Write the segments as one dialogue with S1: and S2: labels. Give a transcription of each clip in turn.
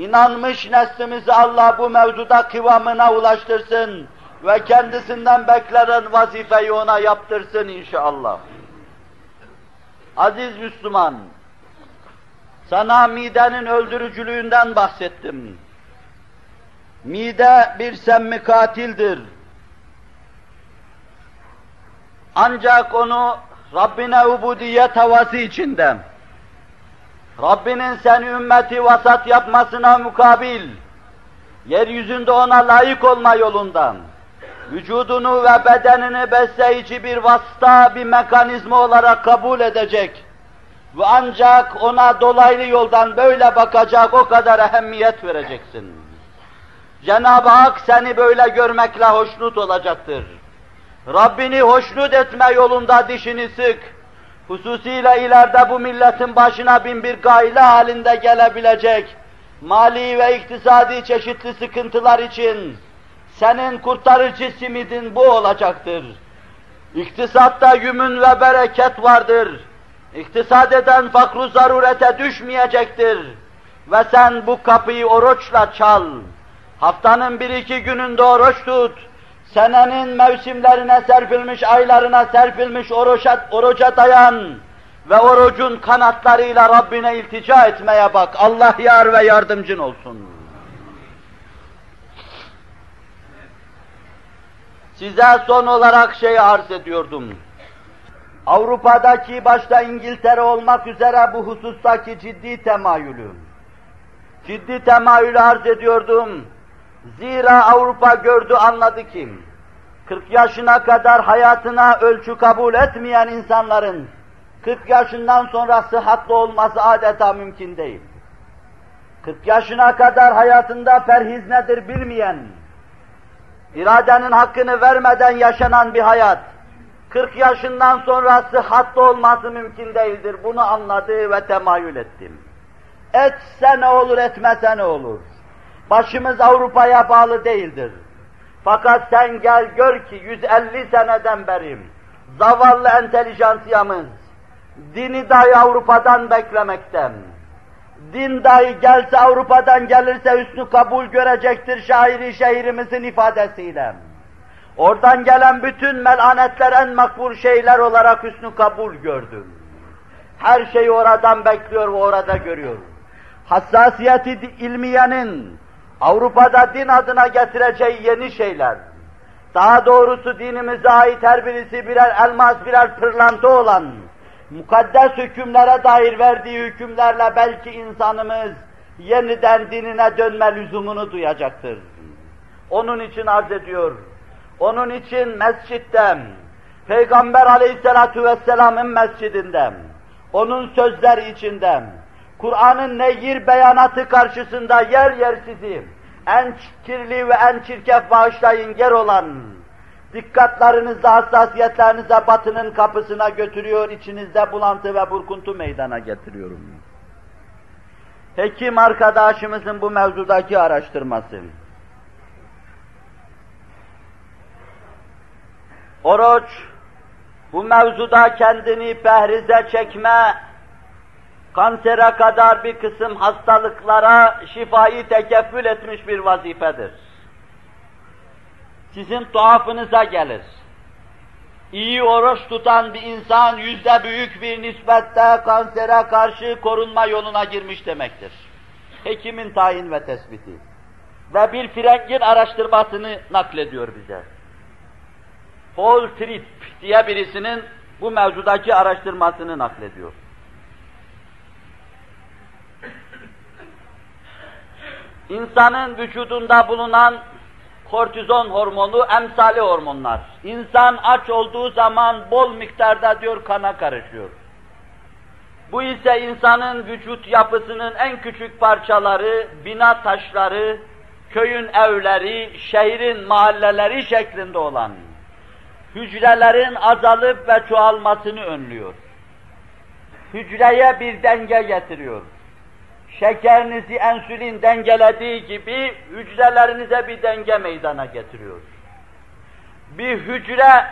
S1: İnanmış neslimizi Allah bu mevzuda kıvamına ulaştırsın ve kendisinden beklenen vazifeyi ona yaptırsın inşallah. Aziz Müslüman, sana midenin öldürücülüğünden bahsettim. Mide bir semmi katildir. Ancak onu Rabbine ubudiyet havası içinde, Rabbinin seni ümmeti vasat yapmasına mukabil, yeryüzünde ona layık olma yolundan, vücudunu ve bedenini besleyici bir vasıta, bir mekanizma olarak kabul edecek ve ancak ona dolaylı yoldan böyle bakacak, o kadar ehemmiyet vereceksin. Cenab-ı Hak seni böyle görmekle hoşnut olacaktır. Rabbini hoşnut etme yolunda dişini sık. Hususiyle ileride bu milletin başına bin bir gayle halinde gelebilecek mali ve iktisadi çeşitli sıkıntılar için senin kurtarıcı simidin bu olacaktır. İktisatta yümün ve bereket vardır. İktisat eden fakru zarurete düşmeyecektir. Ve sen bu kapıyı oruçla çal. Haftanın bir iki gününde oruç tut. Senenin mevsimlerine serpilmiş, aylarına serpilmiş oruca, oruca dayan. Ve orucun kanatlarıyla Rabbine iltica etmeye bak. Allah yar ve yardımcın olsun. Size son olarak şey arz ediyordum. Avrupa'daki başta İngiltere olmak üzere bu husustaki ciddi temayülü, ciddi temayülü arz ediyordum. Zira Avrupa gördü anladı ki, 40 yaşına kadar hayatına ölçü kabul etmeyen insanların 40 yaşından sonra sıhhatli olması adeta mümkün değil. 40 yaşına kadar hayatında perhiz nedir bilmeyen, iradenin hakkını vermeden yaşanan bir hayat, 40 yaşından sonra sıhhatli olması mümkün değildir. Bunu anladı ve temayül ettim. Etse ne olur, etmese ne olur. Başımız Avrupa'ya bağlı değildir. Fakat sen gel gör ki 150 seneden beri zavallı entelijansiyamız dini dahi Avrupa'dan beklemekten. Din dahi gelse Avrupa'dan gelirse üstü kabul görecektir şairi şehrimizin ifadesiyle. Oradan gelen bütün melanetler en makbul şeyler olarak hüsnü kabul gördüm. Her şeyi oradan bekliyor ve orada görüyor. Hassasiyeti ilmiyenin Avrupa'da din adına getireceği yeni şeyler, daha doğrusu dinimize ait her birisi birer elmas, birer pırlanta olan, mukaddes hükümlere dair verdiği hükümlerle belki insanımız yeniden dinine dönme lüzumunu duyacaktır. Onun için arz ediyor, onun için mescitte, Peygamber aleyhissalatu vesselamın mescidinde, onun sözleri içinde, Kur'an'ın neyir beyanatı karşısında yer yer sizi en kirli ve en çirkef bağışlayın ger olan dikkatlarınızle, hassasiyetlerinizle batının kapısına götürüyor, içinizde bulantı ve burkuntu meydana getiriyorum. Hekim arkadaşımızın bu mevzudaki araştırması. Oruç, bu mevzuda kendini pehrize çekme, kansere kadar bir kısım hastalıklara şifayı tekeffül etmiş bir vazifedir. Sizin tuhafınıza gelir. İyi oruç tutan bir insan yüzde büyük bir nispette kansere karşı korunma yoluna girmiş demektir. Hekimin tayin ve tespiti. Ve bir frengin araştırmasını naklediyor bize. Paul Tripp diye birisinin bu mevzudaki araştırmasını naklediyor. İnsanın vücudunda bulunan kortizon hormonu emsali hormonlar. İnsan aç olduğu zaman bol miktarda diyor kana karışıyor. Bu ise insanın vücut yapısının en küçük parçaları, bina taşları, köyün evleri, şehrin mahalleleri şeklinde olan hücrelerin azalıp ve çoğalmasını önlüyor. Hücreye bir denge getiriyor. Şekerinizi ensülin dengelediği gibi hücrelerinize bir denge meydana getiriyor. Bir hücre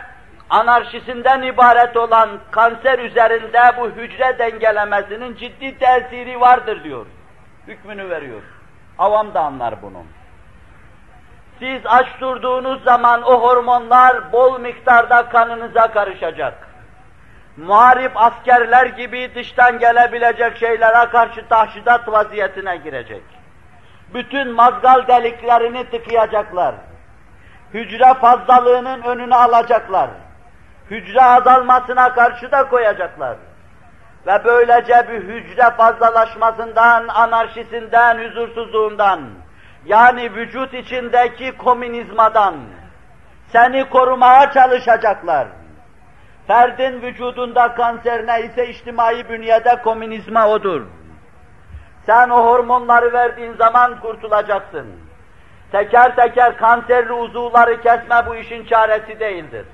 S1: anarşisinden ibaret olan kanser üzerinde bu hücre dengelemesinin ciddi tesiri vardır diyor. Hükmünü veriyor. Avam da anlar bunu. Siz aç durduğunuz zaman o hormonlar bol miktarda kanınıza karışacak. Muharip askerler gibi dıştan gelebilecek şeylere karşı tahşidat vaziyetine girecek. Bütün mazgal deliklerini tıkayacaklar. Hücre fazlalığının önünü alacaklar. Hücre azalmasına karşı da koyacaklar. Ve böylece bir hücre fazlalaşmasından, anarşisinden, huzursuzluğundan, yani vücut içindeki komünizmadan seni korumaya çalışacaklar. Ferdin vücudunda kanser neyse içtimai bünyede komünizma odur. Sen o hormonları verdiğin zaman kurtulacaksın. Teker teker kanserli uzuvları kesme bu işin çaresi değildir.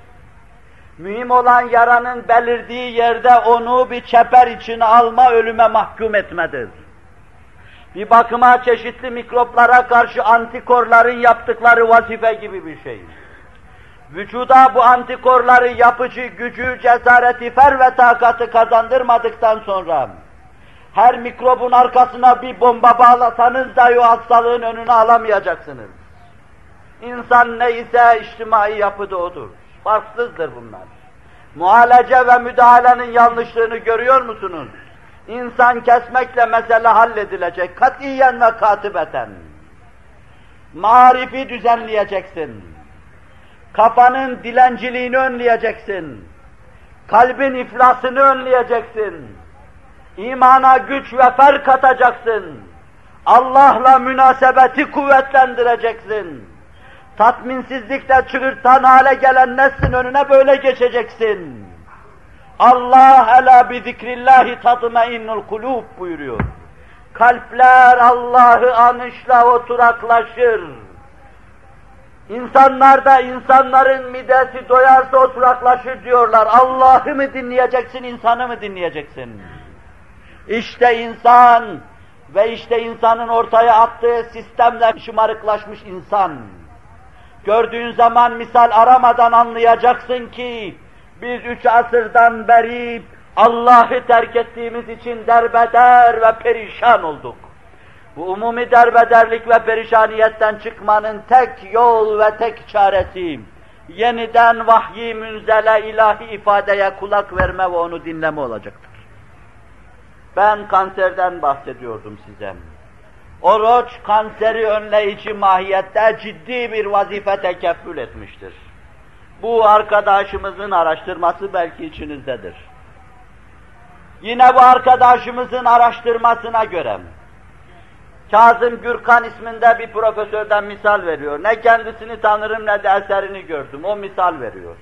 S1: Mühim olan yaranın belirdiği yerde onu bir çeper içine alma, ölüme mahkum etmedir. Bir bakıma çeşitli mikroplara karşı antikorların yaptıkları vazife gibi bir şey. Vücuda bu antikorları yapıcı gücü, cesareti, fer ve takatı kazandırmadıktan sonra her mikrobun arkasına bir bomba bağlasanız dahi o hastalığın önünü alamayacaksınız. İnsan neyse içtimai yapıda odur. Farksızdır bunlar. Muhalece ve müdahalenin yanlışlığını görüyor musunuz? İnsan kesmekle mesele halledilecek. Katiyen ve katibeten. Marifi düzenleyeceksin. Kafanın dilenciliğini önleyeceksin. Kalbin iflasını önleyeceksin. İmana güç ve fer katacaksın. Allah'la münasebeti kuvvetlendireceksin. Tatminsizlikte çığırtan hale gelen neslin önüne böyle geçeceksin. Allah ela bi zikrillahi tatmainnul kulub buyuruyor. Kalpler Allah'ı anışla oturaklaşır. İnsanlar da insanların midesi doyarsa oturaklaşır diyorlar. Allah'ı mı dinleyeceksin, insanı mı dinleyeceksin? İşte insan ve işte insanın ortaya attığı sistemle şımarıklaşmış insan. Gördüğün zaman misal aramadan anlayacaksın ki biz üç asırdan beri Allah'ı terk ettiğimiz için derbeder ve perişan olduk. Bu umumi derbederlik ve perişaniyetten çıkmanın tek yol ve tek çaresi, yeniden vahyi münzele ilahi ifadeye kulak verme ve onu dinleme olacaktır. Ben kanserden bahsediyordum size. Oruç kanseri önleyici mahiyette ciddi bir vazife tekeffül etmiştir. Bu arkadaşımızın araştırması belki içinizdedir. Yine bu arkadaşımızın araştırmasına göre Kazım Gürkan isminde bir profesörden misal veriyor. Ne kendisini tanırım ne de eserini gördüm. O misal veriyor.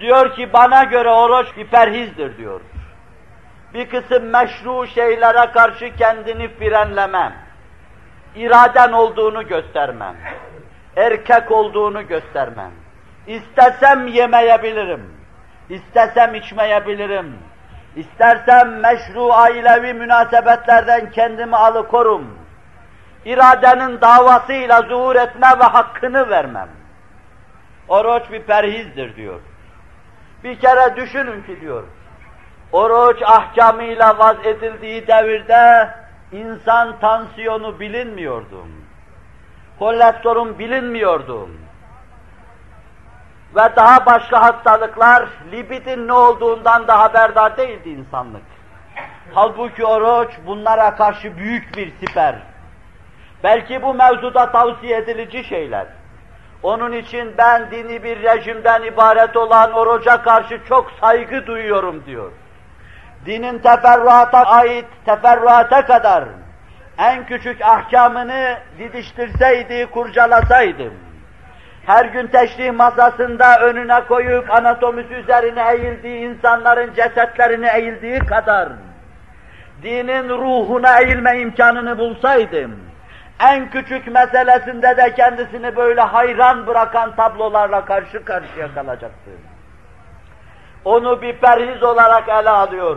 S1: Diyor ki bana göre oruç bir perhizdir diyor. Bir kısım meşru şeylere karşı kendini frenlemem. iraden olduğunu göstermem. Erkek olduğunu göstermem. İstesem yemeyebilirim. İstesem içmeyebilirim. İstersem meşru ailevi münasebetlerden kendimi alıkorum. İradenin davasıyla zuhur etme ve hakkını vermem. Oruç bir perhizdir diyor. Bir kere düşünün ki diyor, oruç ahkamıyla vaz edildiği devirde insan tansiyonu bilinmiyordu. Kolesterol bilinmiyordu ve daha başka hastalıklar libidin ne olduğundan da haberdar değildi insanlık. Halbuki oruç bunlara karşı büyük bir siper. Belki bu mevzuda tavsiye edilici şeyler. Onun için ben dini bir rejimden ibaret olan oruca karşı çok saygı duyuyorum diyor. Dinin teferruata ait teferruata kadar en küçük ahkamını didiştirseydi, kurcalasaydım, her gün teşrih masasında önüne koyup anatomisi üzerine eğildiği insanların cesetlerini eğildiği kadar dinin ruhuna eğilme imkanını bulsaydım, en küçük meselesinde de kendisini böyle hayran bırakan tablolarla karşı karşıya kalacaktı. Onu bir perhiz olarak ele alıyor.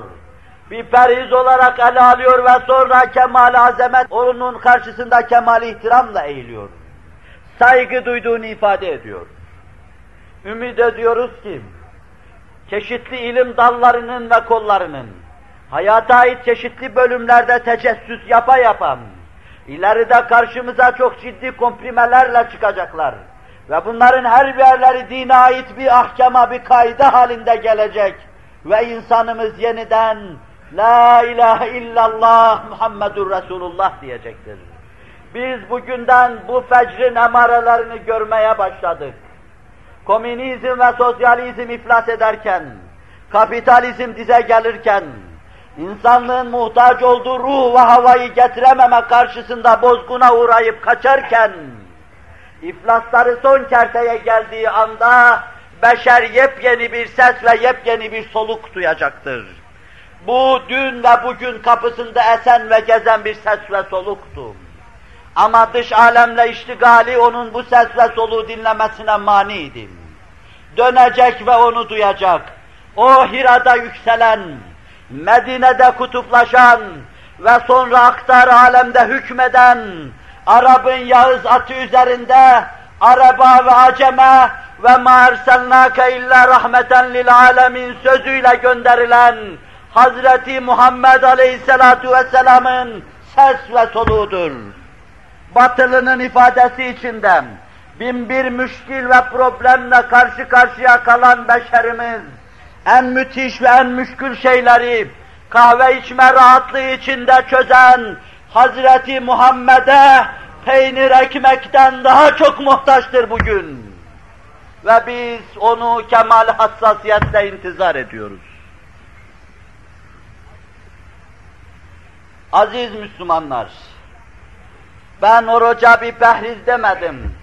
S1: Bir perhiz olarak ele alıyor ve sonra kemal azamet onun karşısında kemal ihtiramla eğiliyor saygı duyduğunu ifade ediyor. Ümid ediyoruz ki, çeşitli ilim dallarının ve kollarının, hayata ait çeşitli bölümlerde tecessüs yapa yapan, İleride karşımıza çok ciddi komprimelerle çıkacaklar. Ve bunların her birleri dine ait bir ahkama, bir kaide halinde gelecek. Ve insanımız yeniden La ilahe illallah Muhammedur Resulullah diyecektir. Biz bugünden bu fecrin emarelerini görmeye başladık. Komünizm ve sosyalizm iflas ederken, kapitalizm dize gelirken, insanlığın muhtaç olduğu ruh ve havayı getirememe karşısında bozguna uğrayıp kaçarken, iflasları son kerteye geldiği anda, beşer yepyeni bir ses ve yepyeni bir soluk duyacaktır. Bu dün ve bugün kapısında esen ve gezen bir ses ve soluktu. Ama dış alemle iştigali onun bu ses ve soluğu dinlemesine maniydi. Dönecek ve onu duyacak. O Hira'da yükselen, Medine'de kutuplaşan ve sonra aktar alemde hükmeden, Arap'ın Yağız atı üzerinde, Araba ve Aceme ve ma erselnâke illa rahmeten lil alemin sözüyle gönderilen Hazreti Muhammed Aleyhisselatu Vesselam'ın ses ve soluğudur. Batılının ifadesi içinde bin bir müşkil ve problemle karşı karşıya kalan beşerimiz en müthiş ve en müşkül şeyleri kahve içme rahatlığı içinde çözen Hazreti Muhammed'e peynir ekmekten daha çok muhtaçtır bugün. Ve biz onu kemal hassasiyetle intizar ediyoruz. Aziz Müslümanlar, ben oruca bir perhiz demedim.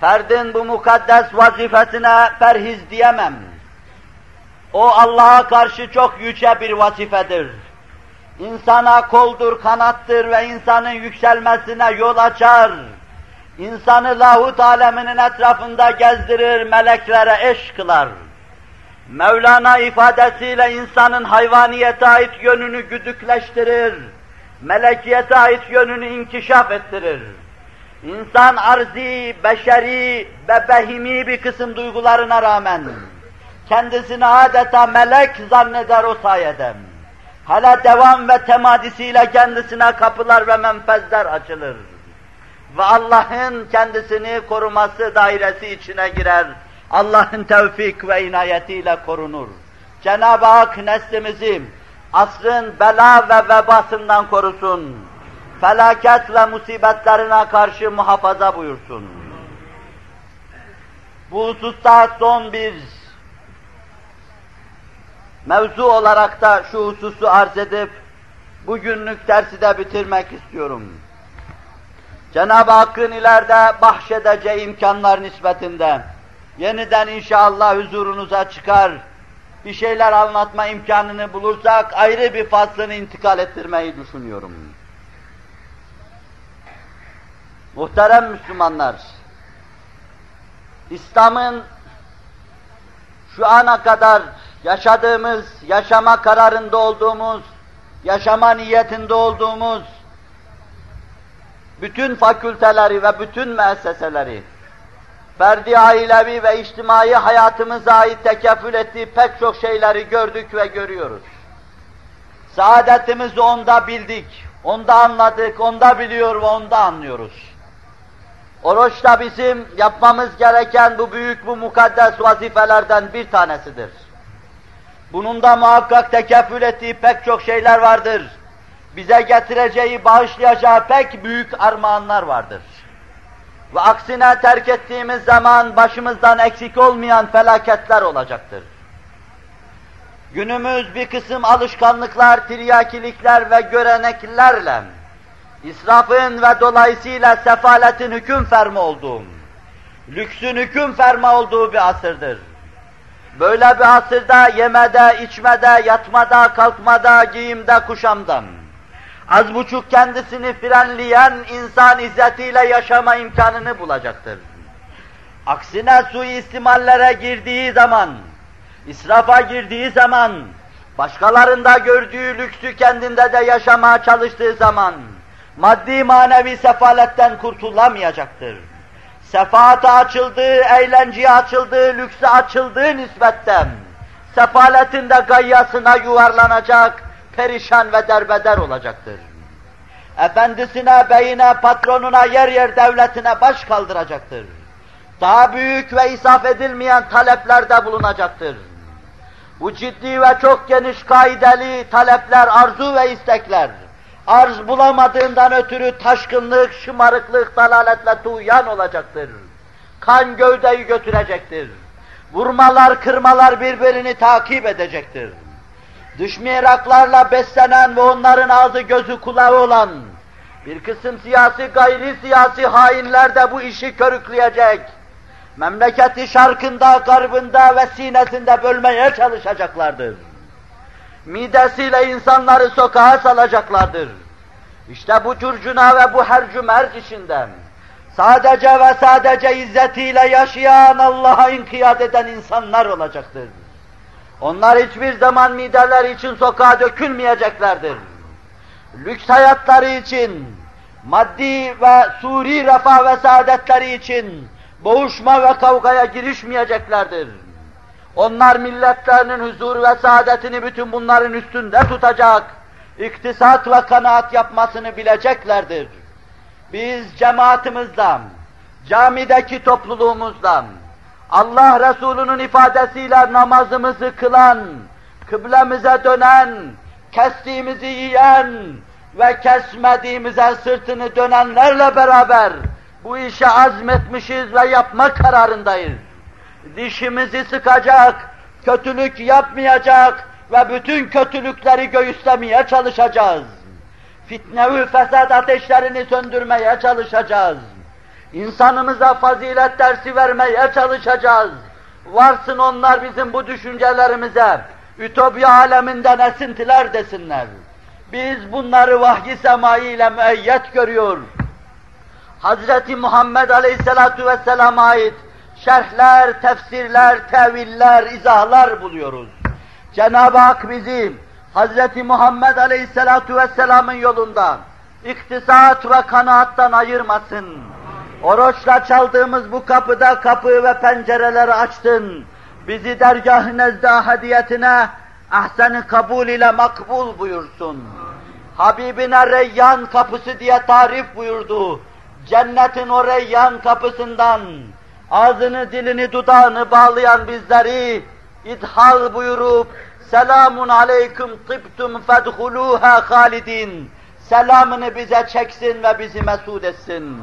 S1: Ferdin bu mukaddes vazifesine perhiz diyemem. O Allah'a karşı çok yüce bir vazifedir. İnsana koldur, kanattır ve insanın yükselmesine yol açar. İnsanı lahut aleminin etrafında gezdirir, meleklere eş kılar. Mevlana ifadesiyle insanın hayvaniyete ait yönünü güdükleştirir, melekiyete ait yönünü inkişaf ettirir. İnsan arzi, beşeri ve behimi bir kısım duygularına rağmen kendisini adeta melek zanneder o sayede. Hala devam ve temadisiyle kendisine kapılar ve menfezler açılır. Ve Allah'ın kendisini koruması dairesi içine girer Allah'ın tevfik ve inayetiyle korunur. Cenab-ı Hak neslimizi asrın bela ve vebasından korusun. Felaket ve musibetlerine karşı muhafaza buyursun. Bu hususta son bir mevzu olarak da şu hususu arz edip bugünlük dersi de bitirmek istiyorum. Cenab-ı Hakk'ın ileride bahşedeceği imkanlar nispetinde yeniden inşallah huzurunuza çıkar, bir şeyler anlatma imkanını bulursak ayrı bir faslını intikal ettirmeyi düşünüyorum. Muhterem Müslümanlar, İslam'ın şu ana kadar yaşadığımız, yaşama kararında olduğumuz, yaşama niyetinde olduğumuz bütün fakülteleri ve bütün müesseseleri ferdi ailevi ve içtimai hayatımıza ait tekeffül ettiği pek çok şeyleri gördük ve görüyoruz. Saadetimizi onda bildik, onda anladık, onda biliyor ve onda anlıyoruz. Oruç da bizim yapmamız gereken bu büyük, bu mukaddes vazifelerden bir tanesidir. Bunun da muhakkak tekeffül ettiği pek çok şeyler vardır. Bize getireceği, bağışlayacağı pek büyük armağanlar vardır. Ve aksine terk ettiğimiz zaman başımızdan eksik olmayan felaketler olacaktır. Günümüz bir kısım alışkanlıklar, tiryakilikler ve göreneklerle israfın ve dolayısıyla sefaletin hüküm fermi olduğu, lüksün hüküm fermi olduğu bir asırdır. Böyle bir asırda yemede, içmede, yatmada, kalkmada, giyimde, kuşamda, az buçuk kendisini frenleyen insan izzetiyle yaşama imkanını bulacaktır. Aksine suistimallere girdiği zaman, israfa girdiği zaman, başkalarında gördüğü lüksü kendinde de yaşamaya çalıştığı zaman, maddi manevi sefaletten kurtulamayacaktır. Sefaata açıldığı, eğlenceye açıldığı, lükse açıldığı nispetten, sefaletin de gayyasına yuvarlanacak, perişan ve derbeder olacaktır. efendisine, beyine, patronuna, yer yer devletine baş kaldıracaktır. Daha büyük ve isaf edilmeyen taleplerde bulunacaktır. Bu ciddi ve çok geniş kaideli talepler, arzu ve istekler, arz bulamadığından ötürü taşkınlık, şımarıklık, dalalet ve tuğyan olacaktır. Kan gövdeyi götürecektir. Vurmalar, kırmalar birbirini takip edecektir. Dış miraklarla beslenen ve onların ağzı gözü kulağı olan bir kısım siyasi gayri siyasi hainler de bu işi körükleyecek. Memleketi şarkında, garbında ve sinesinde bölmeye çalışacaklardır. Midesiyle insanları sokağa salacaklardır. İşte bu curcuna ve bu hercü merc içinden sadece ve sadece izzetiyle yaşayan Allah'a inkiyat eden insanlar olacaktır. Onlar hiçbir zaman mideler için sokağa dökülmeyeceklerdir. Lüks hayatları için, maddi ve suri refah ve saadetleri için boğuşma ve kavgaya girişmeyeceklerdir. Onlar milletlerinin huzur ve saadetini bütün bunların üstünde tutacak, iktisat ve kanaat yapmasını bileceklerdir. Biz cemaatimizden, camideki topluluğumuzdan, Allah Resulü'nün ifadesiyle namazımızı kılan, kıblemize dönen, kestiğimizi yiyen ve kesmediğimize sırtını dönenlerle beraber bu işe azmetmişiz ve yapma kararındayız. Dişimizi sıkacak, kötülük yapmayacak ve bütün kötülükleri göğüslemeye çalışacağız. Fitne ve fesat ateşlerini söndürmeye çalışacağız. İnsanımıza fazilet dersi vermeye çalışacağız. Varsın onlar bizim bu düşüncelerimize, ütopya aleminden esintiler desinler. Biz bunları vahyi semai ile müeyyet görüyor. Hazreti Muhammed Aleyhisselatu Vesselam'a ait şerhler, tefsirler, teviller, izahlar buluyoruz. Cenab-ı Hak bizi Hazreti Muhammed Aleyhisselatu Vesselam'ın yolunda iktisat ve kanaattan ayırmasın. Oruçla çaldığımız bu kapıda kapı ve pencereleri açtın. Bizi dergah-ı nezde hadiyetine ahsen kabul ile makbul buyursun. Habibine Reyyan kapısı diye tarif buyurdu. Cennetin o Reyyan kapısından ağzını, dilini, dudağını bağlayan bizleri idhal buyurup selamun aleyküm tıbtum fedhuluha halidin selamını bize çeksin ve bizi mesud etsin.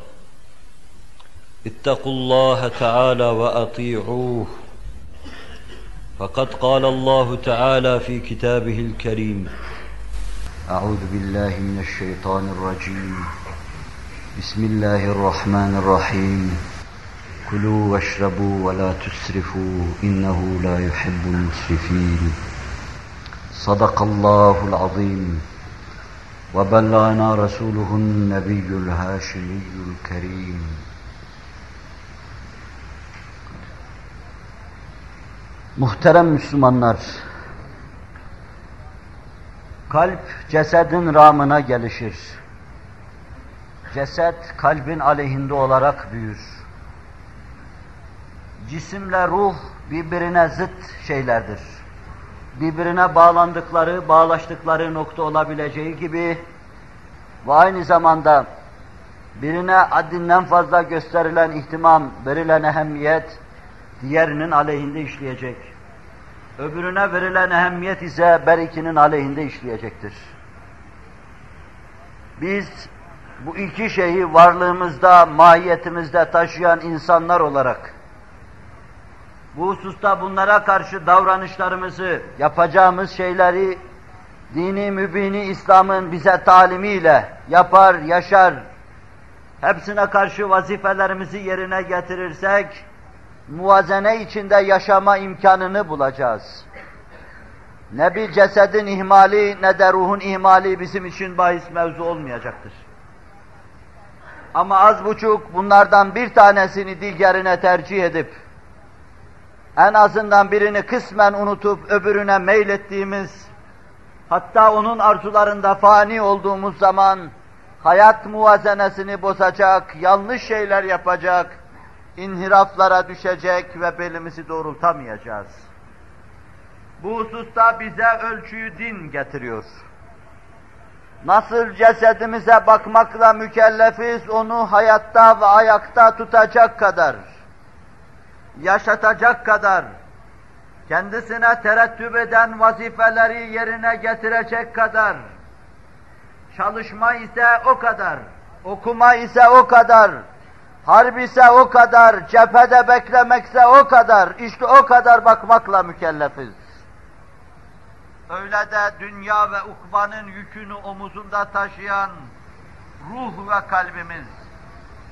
S2: اتقوا الله تعالى وأطيعوه. فقد قال الله تعالى في كتابه الكريم أعوذ بالله من الشيطان الرجيم. بسم الله الرحمن الرحيم. كلوا واشربوا ولا تسرفوا إنه لا يحب المسرفين. صدق الله العظيم. وبلغنا رسوله النبي الهاشمي الكريم.
S1: Muhterem Müslümanlar, kalp cesedin ramına gelişir. Ceset kalbin aleyhinde olarak büyür. cisimle ruh birbirine zıt şeylerdir. Birbirine bağlandıkları, bağlaştıkları nokta olabileceği gibi ve aynı zamanda birine addinden fazla gösterilen ihtimam, verilen ehemmiyet diğerinin aleyhinde işleyecek. Öbürüne verilen ehemmiyet ise berikinin aleyhinde işleyecektir. Biz bu iki şeyi varlığımızda, mahiyetimizde taşıyan insanlar olarak bu hususta bunlara karşı davranışlarımızı, yapacağımız şeyleri dini mübini İslam'ın bize talimiyle yapar, yaşar, hepsine karşı vazifelerimizi yerine getirirsek, muvazene içinde yaşama imkanını bulacağız. Ne bir cesedin ihmali ne de ruhun ihmali bizim için bahis mevzu olmayacaktır. Ama az buçuk bunlardan bir tanesini diğerine tercih edip, en azından birini kısmen unutup öbürüne meylettiğimiz, hatta onun arzularında fani olduğumuz zaman, hayat muvazenesini bozacak, yanlış şeyler yapacak, inhiraflara düşecek ve belimizi doğrultamayacağız. Bu hususta bize ölçüyü din getiriyor. Nasıl cesedimize bakmakla mükellefiz, onu hayatta ve ayakta tutacak kadar, yaşatacak kadar, kendisine terettüp eden vazifeleri yerine getirecek kadar, çalışma ise o kadar, okuma ise o kadar, harp ise o kadar, cephede beklemekse o kadar, işte o kadar bakmakla mükellefiz. Öyle de dünya ve ukbanın yükünü omuzunda taşıyan ruh ve kalbimiz,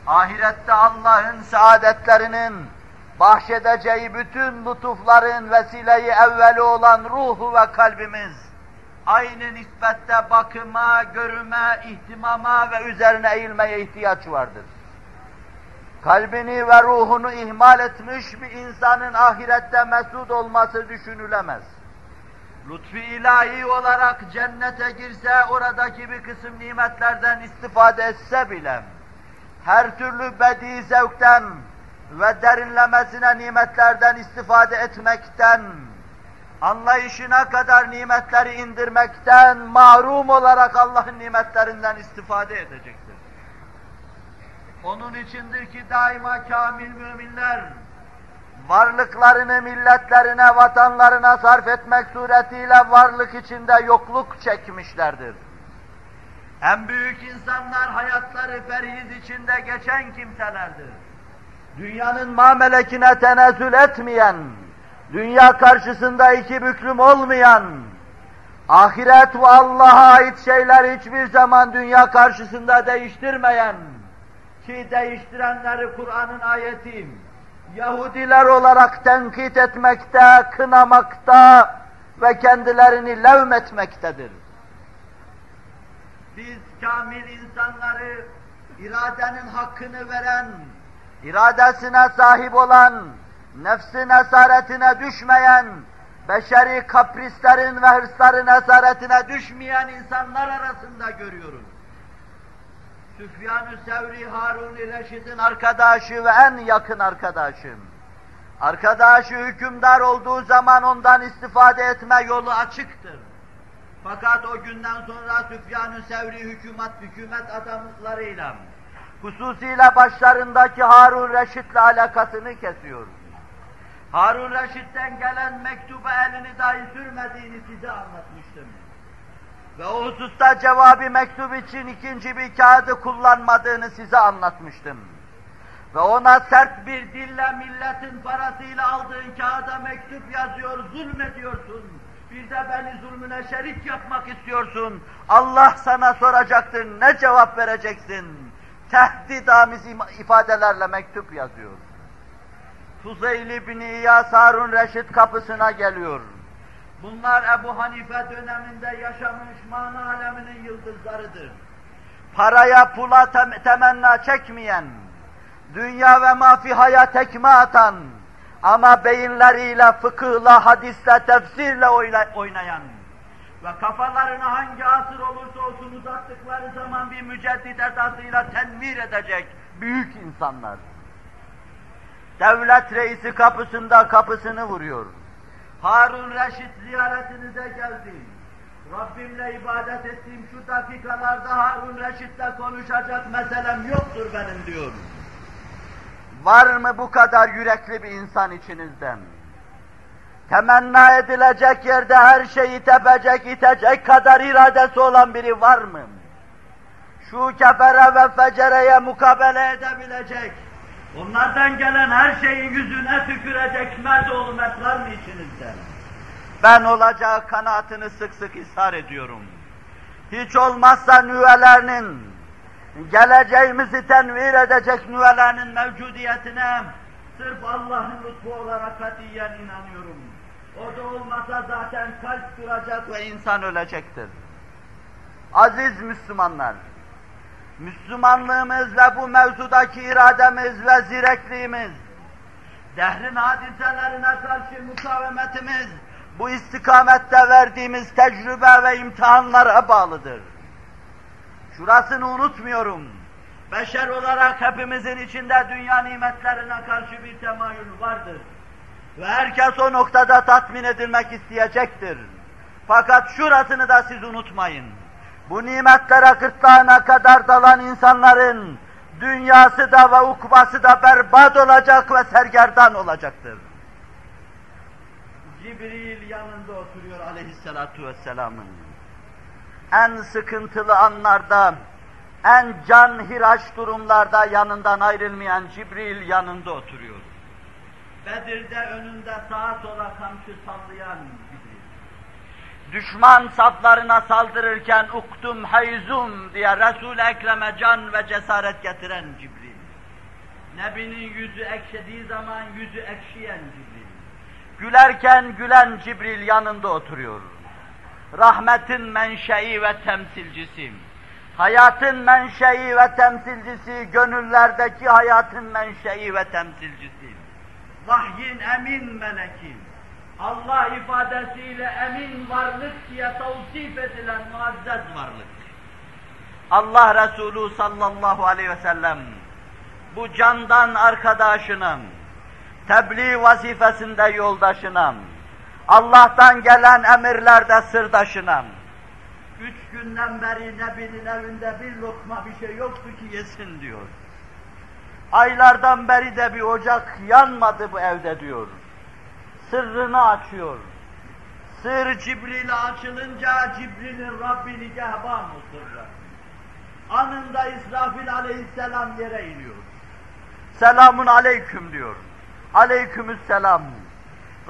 S1: ahirette Allah'ın saadetlerinin, bahşedeceği bütün lütufların vesileyi evveli olan ruhu ve kalbimiz, aynı nispette bakıma, görüme, ihtimama ve üzerine eğilmeye ihtiyaç vardır. Kalbini ve ruhunu ihmal etmiş bir insanın ahirette mesut olması düşünülemez. Lütfi ilahi olarak cennete girse oradaki bir kısım nimetlerden istifade etse bile her türlü bedi zevkten ve derinlemesine nimetlerden istifade etmekten anlayışına kadar nimetleri indirmekten mahrum olarak Allah'ın nimetlerinden istifade edecektir. Onun içindir ki daima kamil müminler varlıklarını milletlerine, vatanlarına sarf etmek suretiyle varlık içinde yokluk çekmişlerdir. En büyük insanlar hayatları perhiz içinde geçen kimselerdir. Dünyanın mamelekine tenezzül etmeyen, dünya karşısında iki büklüm olmayan, ahiret ve Allah'a ait şeyler hiçbir zaman dünya karşısında değiştirmeyen, ki değiştirenleri Kur'an'ın ayeti, Yahudiler olarak tenkit etmekte, kınamakta ve kendilerini levmetmektedir. Biz kamil insanları iradenin hakkını veren, iradesine sahip olan, nefsin esaretine düşmeyen, beşeri kaprislerin ve hırsların esaretine düşmeyen insanlar arasında görüyoruz. Süfyan-ı Sevri Harun-i Reşid'in arkadaşı ve en yakın arkadaşım. Arkadaşı hükümdar olduğu zaman ondan istifade etme yolu açıktır. Fakat o günden sonra Süfyan-ı Sevri hükümet, hükümet adamlarıyla, hususiyle başlarındaki Harun Reşit'le alakasını kesiyor. Harun Reşit'ten gelen mektuba elini dahi sürmediğini size anlatmıştım. Ve o hususta cevabı mektup için ikinci bir kağıdı kullanmadığını size anlatmıştım. Ve ona sert bir dille milletin parasıyla aldığın kağıda mektup yazıyor, zulmediyorsun. Bir de beni zulmüne şerik yapmak istiyorsun. Allah sana soracaktır, ne cevap vereceksin? Tehdidamiz ifadelerle mektup yazıyor. Fuzeyl bin İyas Harun Reşit kapısına geliyor. Bunlar Ebu Hanife döneminde yaşamış mana aleminin yıldızlarıdır. Paraya pula tem temenna çekmeyen, dünya ve mafihaya tekme atan, ama beyinleriyle, fıkıhla, hadisle, tefsirle oynayan ve kafalarını hangi asır olursa olsun uzattıkları zaman bir müceddit edasıyla tenvir edecek büyük insanlar. Devlet reisi kapısında kapısını vuruyor. Harun Reşit ziyaretinize geldi. Rabbimle ibadet ettiğim şu dakikalarda Harun Reşit'le konuşacak meselem yoktur benim diyor. Var mı bu kadar yürekli bir insan içinizden? Temenna edilecek yerde her şeyi tepecek, itecek kadar iradesi olan biri var mı? Şu kefere ve fecereye mukabele edebilecek, onlardan gelen her şeyin yüzüne tükürecek mert oğlu mert var mı içinizden? Ben olacağı kanaatini sık sık ısrar ediyorum. Hiç olmazsa nüvelerinin, geleceğimizi tenvir edecek nüvelerinin mevcudiyetine sırf Allah'ın lütfu olarak katiyen inanıyorum. O da olmasa zaten kalp duracak ve insan ölecektir. Aziz Müslümanlar, Müslümanlığımız ve bu mevzudaki irademiz ve zirekliğimiz, dehrin hadiselerine karşı mukavemetimiz, bu istikamette verdiğimiz tecrübe ve imtihanlara bağlıdır. Şurasını unutmuyorum. Beşer olarak hepimizin içinde dünya nimetlerine karşı bir temayül vardır. Ve herkes o noktada tatmin edilmek isteyecektir. Fakat şurasını da siz unutmayın. Bu nimetlere gırtlağına kadar dalan insanların dünyası da ve ukbası da berbat olacak ve sergerdan olacaktır. Cibril yanında oturuyor aleyhissalatu vesselamın. En sıkıntılı anlarda, en can hiraç durumlarda yanından ayrılmayan Cibril yanında oturuyor. Bedir'de önünde sağa sola kamçı sallayan. Düşman saflarına saldırırken uktum hayzum diye Resul-i Ekrem'e can ve cesaret getiren Cibril. Nebinin yüzü ekşediği zaman yüzü ekşiyen Cibril. Gülerken gülen Cibril yanında oturuyor. Rahmetin menşei ve temsilcisi. Hayatın menşei ve temsilcisi, gönüllerdeki hayatın menşei ve temsilcisi. Vahyin emin meleki. Allah ifadesiyle emin varlık diye tavsif edilen muazzez varlık. Allah Resulü sallallahu aleyhi ve sellem bu candan arkadaşının, tebliğ vazifesinde yoldaşınam, Allah'tan gelen emirlerde sırdaşınam. Üç günden beri Nebi'nin evinde bir lokma bir şey yoktu ki yesin diyor. Aylardan beri de bir ocak yanmadı bu evde diyor. Sırrını açıyor. Sır Cibril'e açılınca Cibril'in Rabbi nigahban o. Anında İsrafil aleyhisselam yere iniyor. Selamun aleyküm diyor. Aleykümüsselam.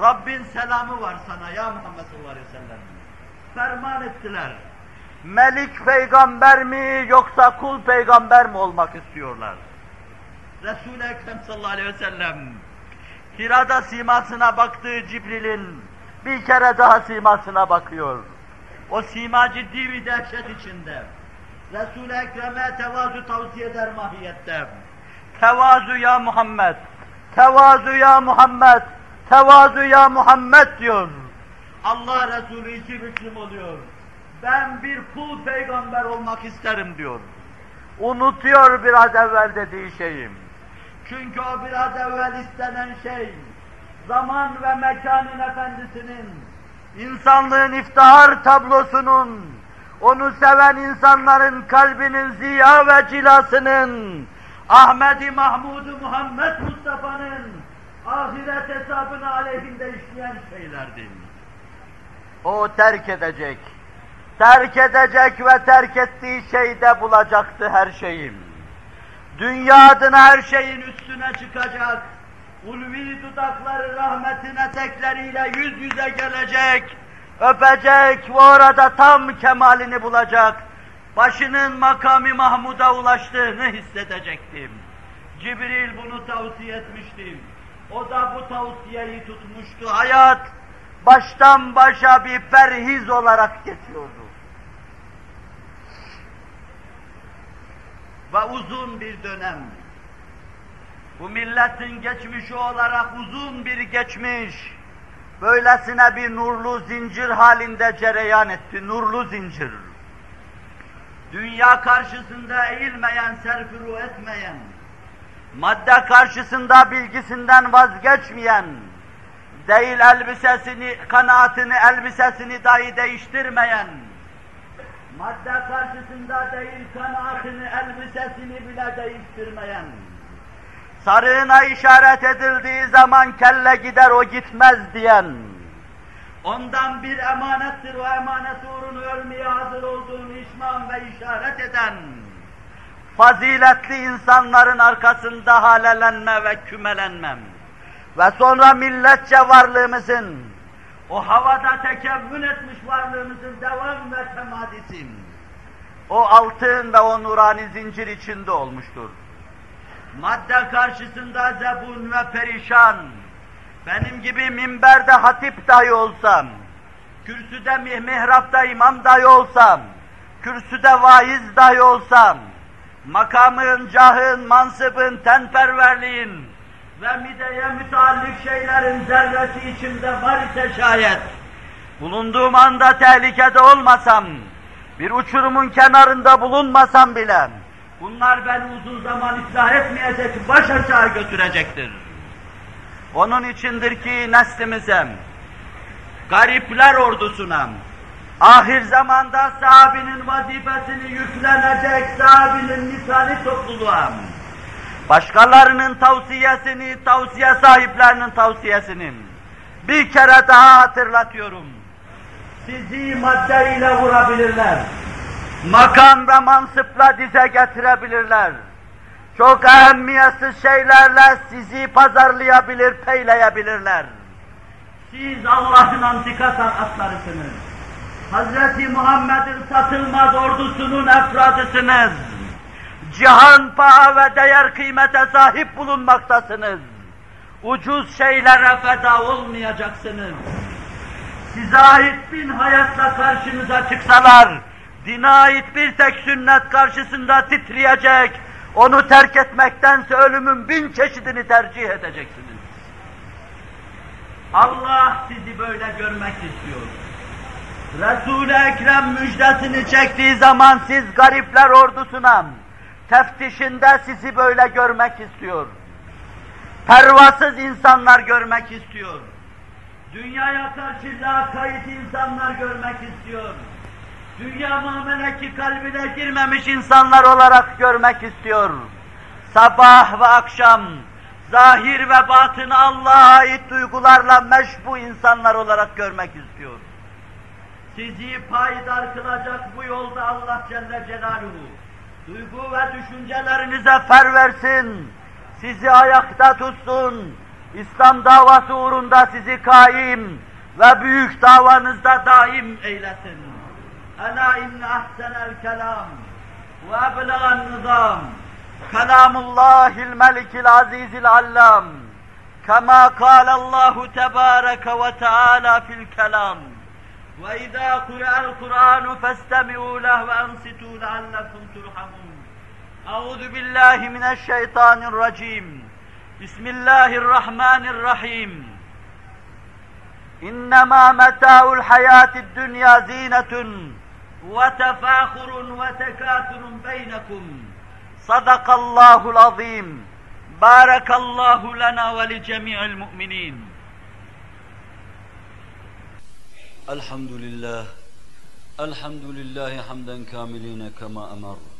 S1: Rabbin selamı var sana ya Muhammed sallallahu aleyhi ve sellem. Ferman ettiler. Melik peygamber mi yoksa kul peygamber mi olmak istiyorlar? Resul-i Ekrem sallallahu aleyhi ve sellem Hira'da simasına baktığı Cibril'in bir kere daha simasına bakıyor. O sima ciddi bir dehşet içinde. Resul-i Ekrem'e tevazu tavsiye eder mahiyette. Tevazu ya Muhammed, tevazu ya Muhammed, tevazu ya Muhammed diyor. Allah Resulü içi Müslüm oluyor. Ben bir kul peygamber olmak isterim diyor. Unutuyor biraz evvel dediği şeyim. Çünkü o biraz evvel istenen şey, zaman ve mekanın efendisinin, insanlığın iftihar tablosunun, onu seven insanların kalbinin ziya ve cilasının, Ahmedi Mahmudu Muhammed Mustafa'nın ahiret hesabını aleyhinde işleyen şeylerdi. O terk edecek. Terk edecek ve terk ettiği şeyde bulacaktı her şeyim. Dünya adına her şeyin üstüne çıkacak. Ulvi dudakları rahmetin etekleriyle yüz yüze gelecek. Öpecek ve orada tam kemalini bulacak. Başının makami Mahmud'a ulaştığını hissedecektim. Cibril bunu tavsiye etmişti. O da bu tavsiyeyi tutmuştu. Hayat baştan başa bir perhiz olarak geçiyordu. Ve uzun bir dönem. Bu milletin geçmişi olarak uzun bir geçmiş, böylesine bir nurlu zincir halinde cereyan etti, nurlu zincir. Dünya karşısında eğilmeyen, serfuru etmeyen, madde karşısında bilgisinden vazgeçmeyen, değil elbisesini, kanaatini, elbisesini dahi değiştirmeyen, madde karşısında değil kanaatini, elbisesini bile değiştirmeyen, sarığına işaret edildiği zaman kelle gider o gitmez diyen, ondan bir emanettir o emanet uğrunu ölmeye hazır olduğunu işman ve işaret eden, faziletli insanların arkasında halelenme ve kümelenmem. Ve sonra milletçe varlığımızın, o havada tekevvün etmiş varlığımızın devam ve temadisim, o altın ve o nurani zincir içinde olmuştur. Madde karşısında zebun ve perişan, benim gibi minberde hatip dahi olsam, kürsüde mihrapta imam dahi olsam, kürsüde vaiz dahi olsam, makamın, cahın, mansıbın, tenperverliğin ve mideye müteallik şeylerin zerresi içimde var ise şayet, bulunduğum anda tehlikede olmasam, bir uçurumun kenarında bulunmasam bile, bunlar beni uzun zaman ıslah etmeyecek, baş aşağı götürecektir. Onun içindir ki neslimize, garipler ordusuna, ahir zamanda sahabinin vazifesini yüklenecek sahabinin misali topluluğa, başkalarının tavsiyesini, tavsiye sahiplerinin tavsiyesini bir kere daha hatırlatıyorum. Sizi maddeyle vurabilirler. Makam ve mansıpla dize getirebilirler. Çok ehemmiyetsiz şeylerle sizi pazarlayabilir, peyleyebilirler. Siz Allah'ın antika sanatlarısınız. Hazreti Muhammed'in satılmaz ordusunun efradısınız. Cihan paha ve değer kıymete sahip bulunmaktasınız. Ucuz şeylere feda olmayacaksınız. Size ait bin hayatla karşınıza çıksalar, dine ait bir tek sünnet karşısında titreyecek, onu terk etmektense ölümün bin çeşidini tercih edeceksiniz. Allah sizi böyle görmek istiyor. Resul-i Ekrem müjdesini çektiği zaman siz garipler ordusuna, teftişinde sizi böyle görmek istiyor. Pervasız insanlar görmek istiyor. Dünyaya karşı lakayt insanlar görmek istiyor. Dünya muameleki kalbine girmemiş insanlar olarak görmek istiyor. Sabah ve akşam, zahir ve batını Allah'a ait duygularla meşbu insanlar olarak görmek istiyor. Sizi payidar kılacak bu yolda Allah Celle Celaluhu, duygu ve düşüncelerinize fer versin, sizi ayakta tutsun, İslam davası uğrunda sizi kaim ve büyük davanızda daim eylesin. Ela inne ahsenel kelam ve eblegan nizam kelamullahil melikil azizil allam kema kâlallahu tebâreke ve teâlâ fil kelam وإذا قرأ القرآن فاستمعوا له وأنصتوا لعلكم ترحمون Euzu billahi mineşşeytanirracim. Bismillahirrahmanirrahim. İnnemâ metâul hayâtid dünya zînetun ve tefâhurun ve tekâthurun beynekum. Sadakallâhul azîm. Bârekallâhu lena ve li
S2: cemî'il mu'minîn. Elhamdülillah. Elhamdülillahi hamden kâmilîne kemâ emerru.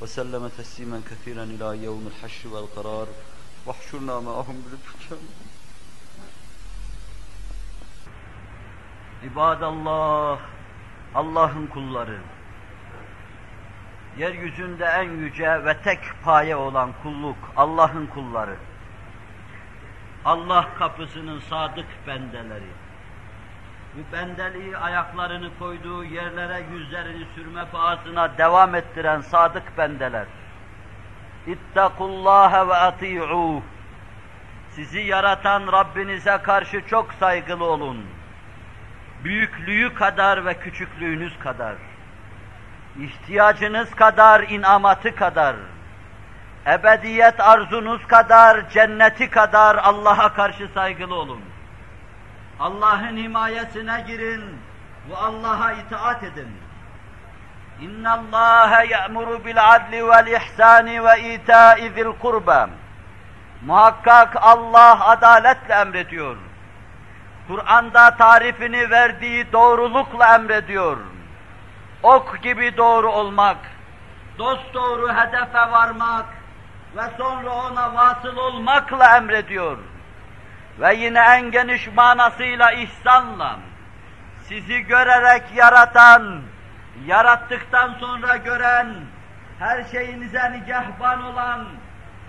S2: وسلم تسليما كثيرا إلى يوم الحشر والقرار واحشرنا معهم بلطفك
S1: İbadallah, Allah'ın kulları. Yeryüzünde en yüce ve tek paye olan kulluk, Allah'ın kulları. Allah kapısının sadık bendeleri. bu bendeliği ayaklarını koyduğu yerlere yüzlerini sürme pahasına devam ettiren sadık bendeler. İttakullâhe ve ati'ûh. Sizi yaratan Rabbinize karşı çok saygılı olun. Büyüklüğü kadar ve küçüklüğünüz kadar. İhtiyacınız kadar, inamatı kadar. Ebediyet arzunuz kadar, cenneti kadar Allah'a karşı saygılı olun. Allah'ın himayesine girin ve Allah'a itaat edin. Bil adli vel ihsani ve ita'i zil kurba. Muhakkak Allah adaletle emrediyor. Kur'an'da tarifini verdiği doğrulukla emrediyor. Ok gibi doğru olmak, dost doğru hedefe varmak ve sonra ona vasıl olmakla emrediyor. Ve yine en geniş manasıyla ihsanla, sizi görerek yaratan, yarattıktan sonra gören, her şeyinize nigahban olan,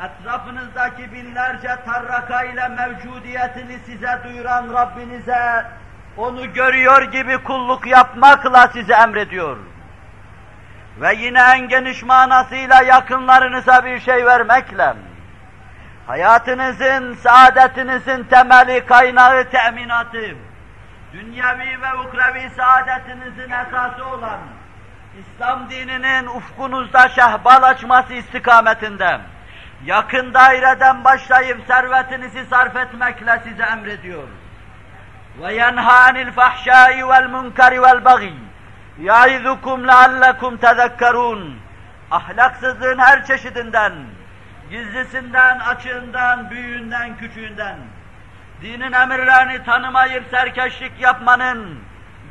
S1: etrafınızdaki binlerce tarraka ile mevcudiyetini size duyuran Rabbinize, onu görüyor gibi kulluk yapmakla sizi emrediyor. Ve yine en geniş manasıyla yakınlarınıza bir şey vermekle, hayatınızın, saadetinizin temeli, kaynağı, teminatı, dünyevi ve ukrevi saadetinizin esası olan, İslam dininin ufkunuzda şehbal açması istikametinde, yakın daireden başlayıp servetinizi sarf etmekle size emrediyor. Ve yenha anil fahşai vel munkari vel bagi. Yaizukum. Ahlaksızlığın her çeşidinden, gizlisinden, açığından, büyüğünden, küçüğünden, dinin emirlerini tanımayıp serkeşlik yapmanın,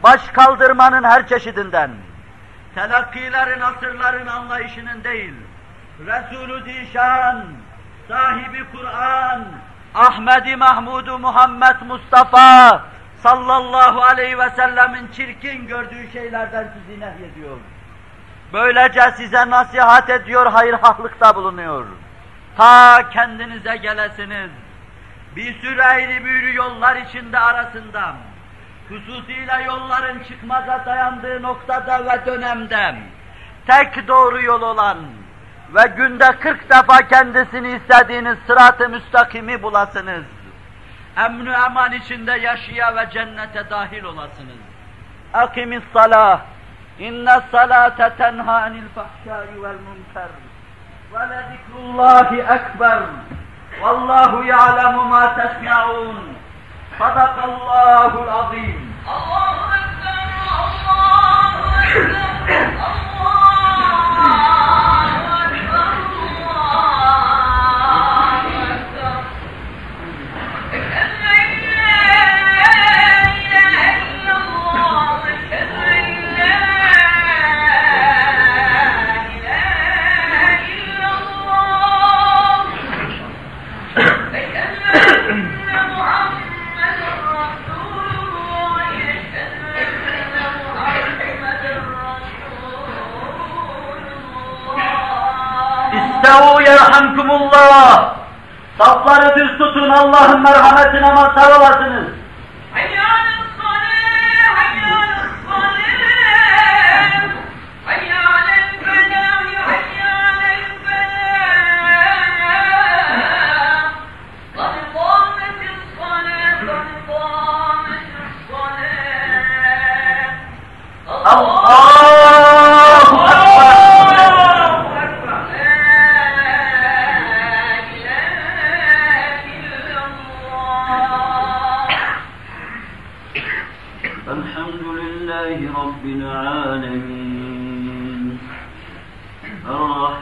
S1: baş kaldırmanın her çeşidinden, telakkilerin, asırların anlayışının değil, Resulü Zişan, sahibi Kur'an, Ahmedi Mahmudu Muhammed Mustafa sallallahu aleyhi ve sellemin çirkin gördüğü şeylerden sizi nehyediyor. Böylece size nasihat ediyor, hayırhahlıkta bulunuyor. Ta kendinize gelesiniz. Bir sürü eğri büğrü yollar içinde arasında, hususiyle yolların çıkmaza dayandığı noktada ve dönemde, tek doğru yol olan, ve günde kırk defa kendisini istediğiniz sırat-ı müstakimi bulasınız. Emnü eman içinde yaşaya ve cennete dahil olasınız. Akimis salah. İnne salate tenha anil fahşai vel münker.
S3: ولذكر الله أكبر. والله يعلم ما تسمعون. صدق الله العظيم. الله
S1: İstevu yerhamkumullah. Safları düz tutun Allah'ın merhametine mazhar olasınız.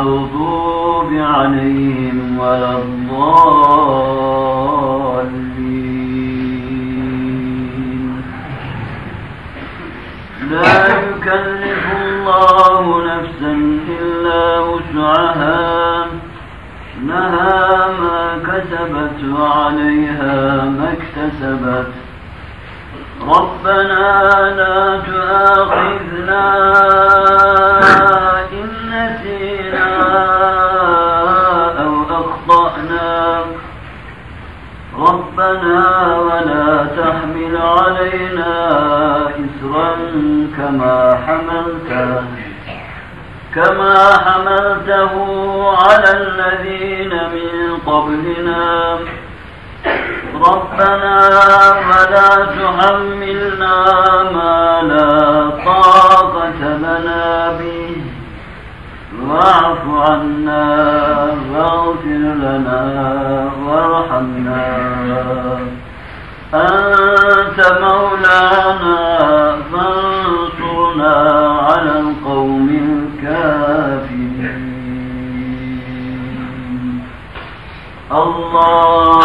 S1: المغضوب عليهم ولا الضالين. لا يكلف الله نفسا إلا وسعها. لها ما كسبت وعليها ما اكتسبت. ربنا لا تؤاخذنا إن نسينا أو أخطأنا. ربنا ولا تحمل علينا إسرا كما حملته كما حملته على الذين من قبلنا. ربنا ولا تحملنا ما لا واعف عنا واغفر لنا وارحمنا. أنت مولانا فانصرنا على القوم الكافرين. الله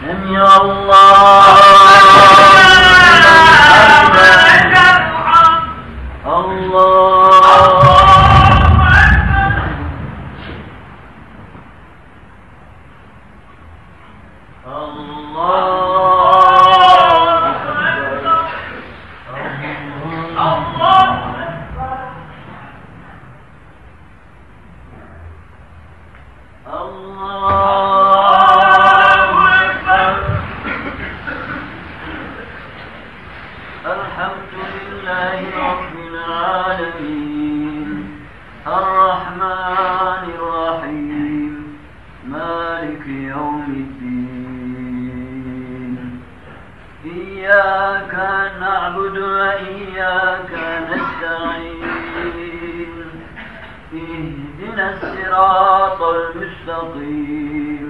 S1: سمع الله الله. اهدنا الصراط المستقيم.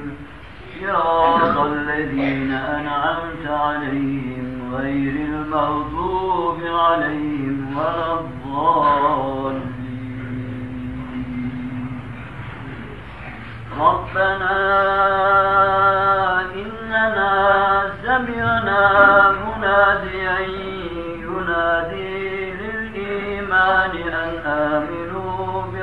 S1: صراط الذين أنعمت عليهم غير المغضوب عليهم ولا الضالين. ربنا إننا سمعنا مناديا ينادي للإيمان أن آمنوا.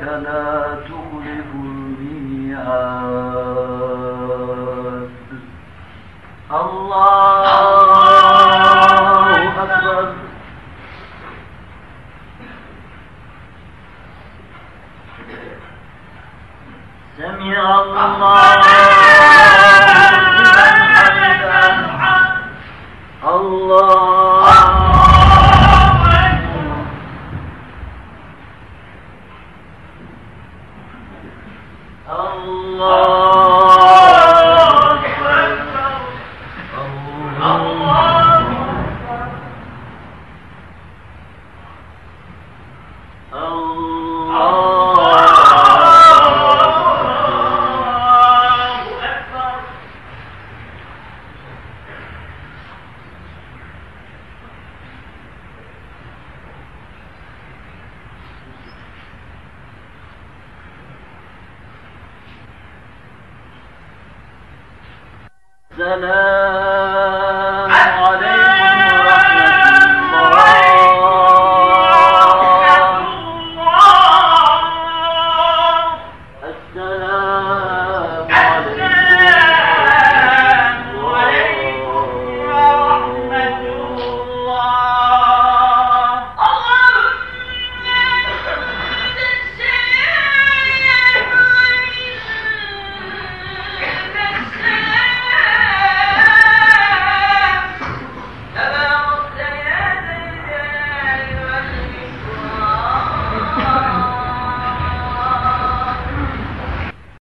S1: إنك لا تخلف الميعاد. الله أكبر. سمع الله.